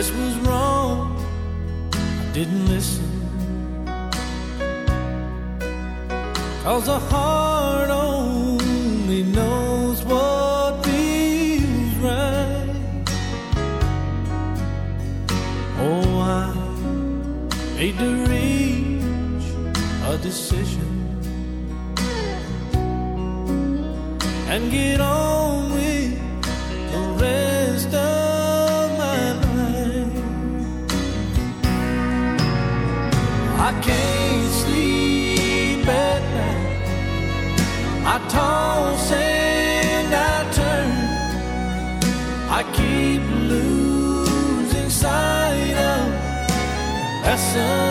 this was wrong. I didn't listen. Cause a heart only knows what feels right. Oh, I hate to reach a decision and get on So.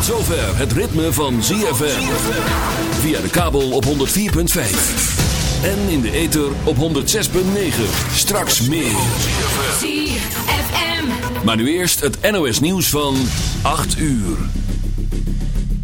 Tot zover het ritme van ZFM. Via de kabel op 104.5. En in de ether op 106.9. Straks meer. ZFM. Maar nu eerst het NOS nieuws van 8 uur.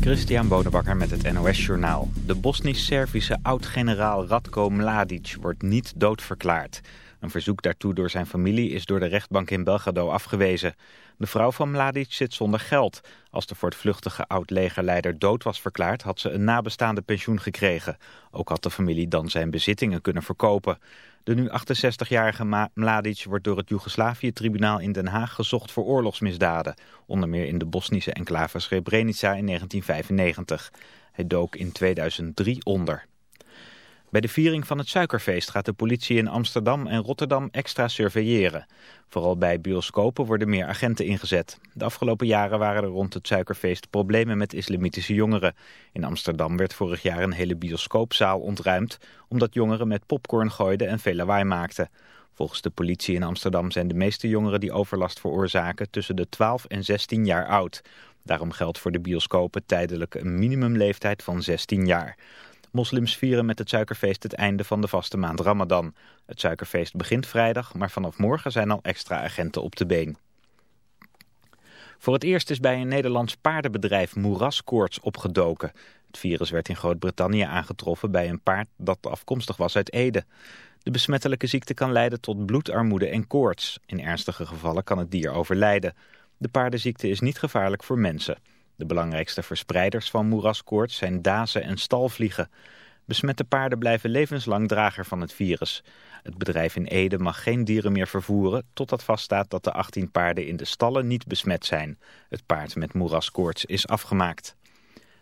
Christian Bonenbakker met het NOS Journaal. De Bosnisch-Servische oud-generaal Radko Mladic wordt niet doodverklaard. Een verzoek daartoe door zijn familie is door de rechtbank in Belgrado afgewezen. De vrouw van Mladic zit zonder geld. Als de voortvluchtige oud-legerleider dood was verklaard... had ze een nabestaande pensioen gekregen. Ook had de familie dan zijn bezittingen kunnen verkopen. De nu 68-jarige Ma- Mladic wordt door het Joegoslavië-tribunaal in Den Haag gezocht voor oorlogsmisdaden. Onder meer in de Bosnische enclave Srebrenica in 1995. Hij dook in 2003 onder. Bij de viering van het suikerfeest gaat de politie in Amsterdam en Rotterdam extra surveilleren. Vooral bij bioscopen worden meer agenten ingezet. De afgelopen jaren waren er rond het suikerfeest problemen met islamitische jongeren. In Amsterdam werd vorig jaar een hele bioscoopzaal ontruimd... omdat jongeren met popcorn gooiden en veel lawaai maakten. Volgens de politie in Amsterdam zijn de meeste jongeren die overlast veroorzaken... tussen de 12 en 16 jaar oud. Daarom geldt voor de bioscopen tijdelijk een minimumleeftijd van 16 jaar... Moslims vieren met het suikerfeest het einde van de vaste maand Ramadan. Het suikerfeest begint vrijdag, maar vanaf morgen zijn al extra agenten op de been. Voor het eerst is bij een Nederlands paardenbedrijf moeraskoorts opgedoken. Het virus werd in Groot-Brittannië aangetroffen bij een paard dat afkomstig was uit Ede. De besmettelijke ziekte kan leiden tot bloedarmoede en koorts. In ernstige gevallen kan het dier overlijden. De paardenziekte is niet gevaarlijk voor mensen. De belangrijkste verspreiders van moeraskoorts zijn dazen en stalvliegen. Besmette paarden blijven levenslang drager van het virus. Het bedrijf in Ede mag geen dieren meer vervoeren... totdat vaststaat dat de 18 paarden in de stallen niet besmet zijn. Het paard met moeraskoorts is afgemaakt.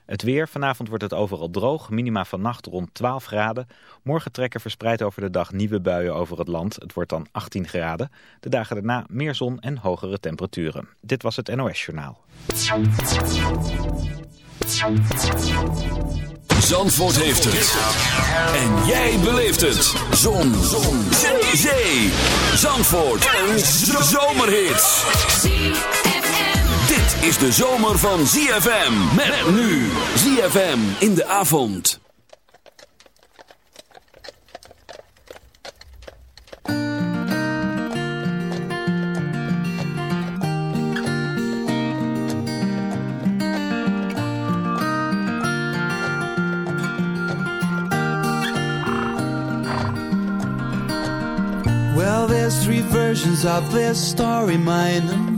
Het weer, vanavond wordt het overal droog, minima vannacht rond 12 graden. Morgen trekken verspreid over de dag nieuwe buien over het land. Het wordt dan 18 graden. De dagen daarna meer zon en hogere temperaturen. Dit was het NOS Journaal. Zandvoort heeft het. En jij beleeft het. Zon. Zon. Zee. Zandvoort. Een zomerhit. Is de zomer van ZFM. Met nu. ZFM in de avond. Well, there's three versions of this story mine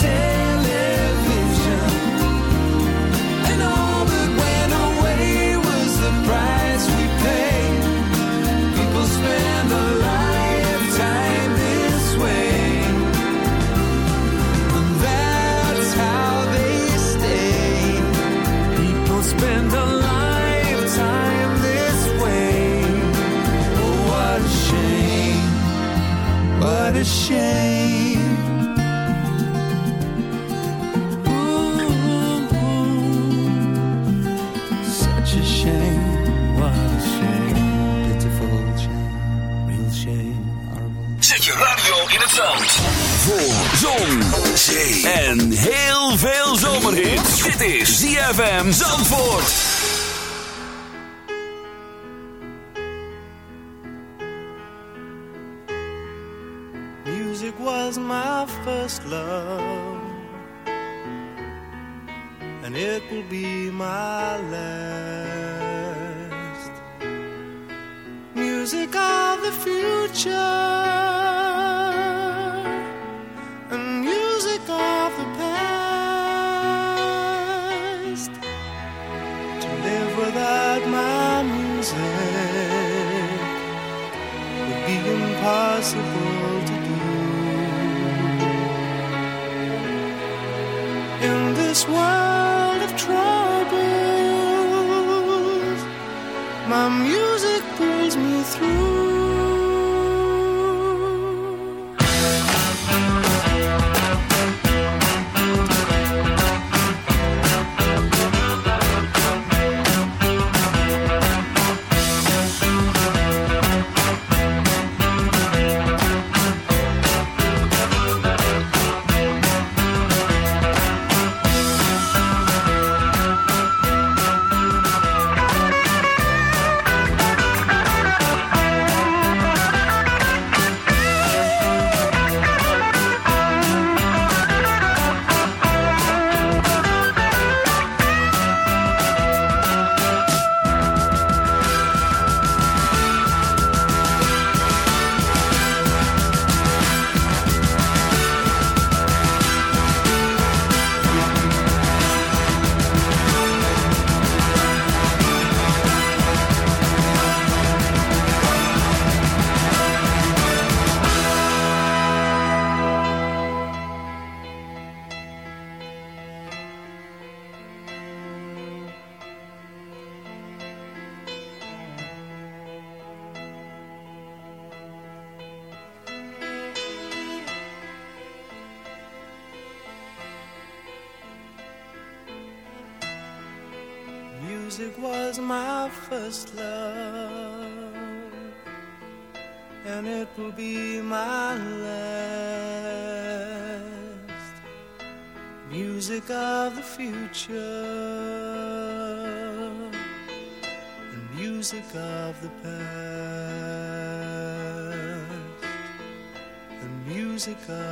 take shame. Ooh, ooh, such a shame. was a shame. Pitiful shame. Real shame. Horrible. Zet je radio in het zand. Voor zon, zee en heel veel zomerhit. Dit is ZFM Zandvoort. love.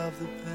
Of the past,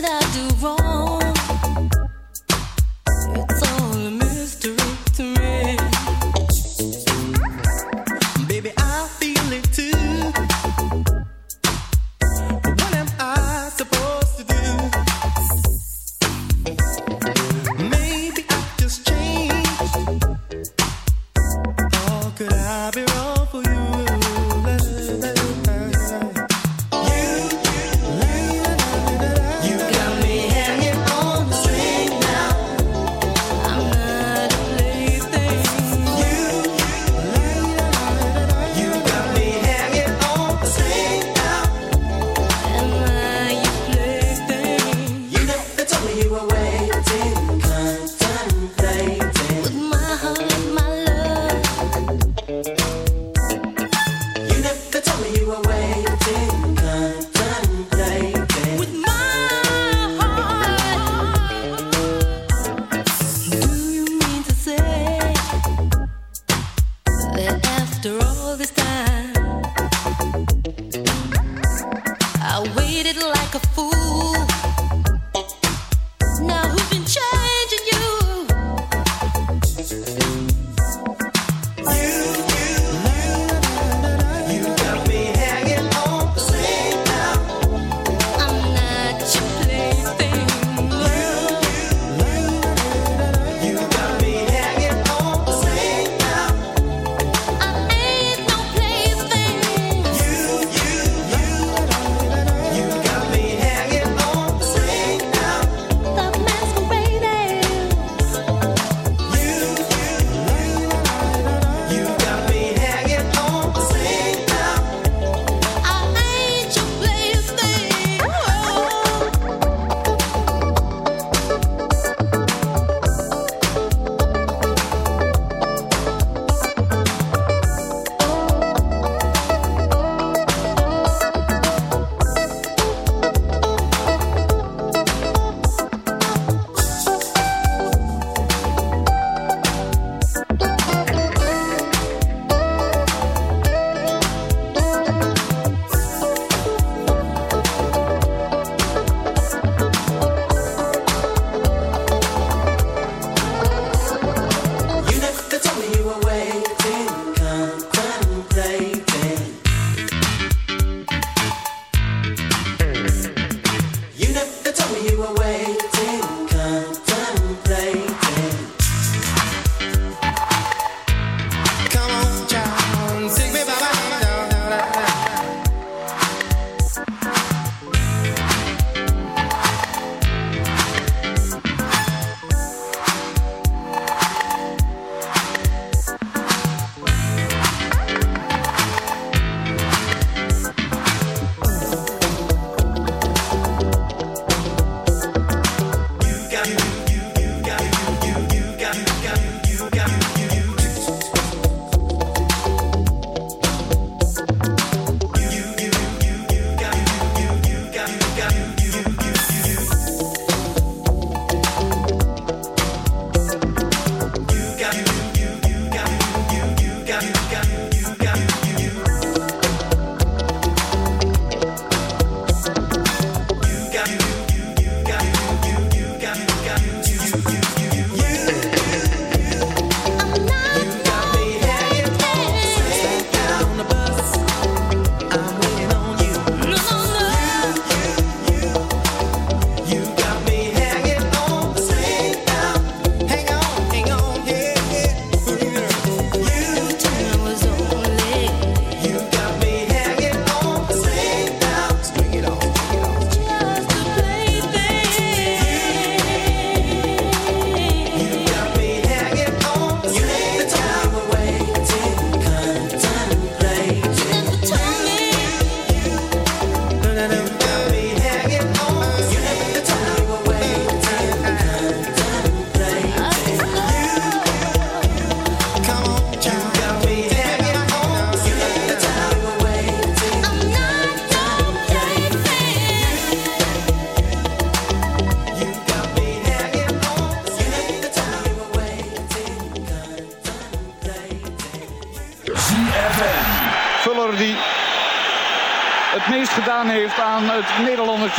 did I do wrong?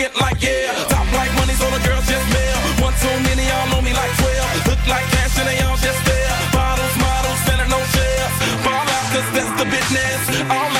get like yeah. Top like money's all the girls just male. One too many, y'all know me like 12. Look like cash and they all just there. Bottles, models, better no shares. Fall out, cause that's the business. All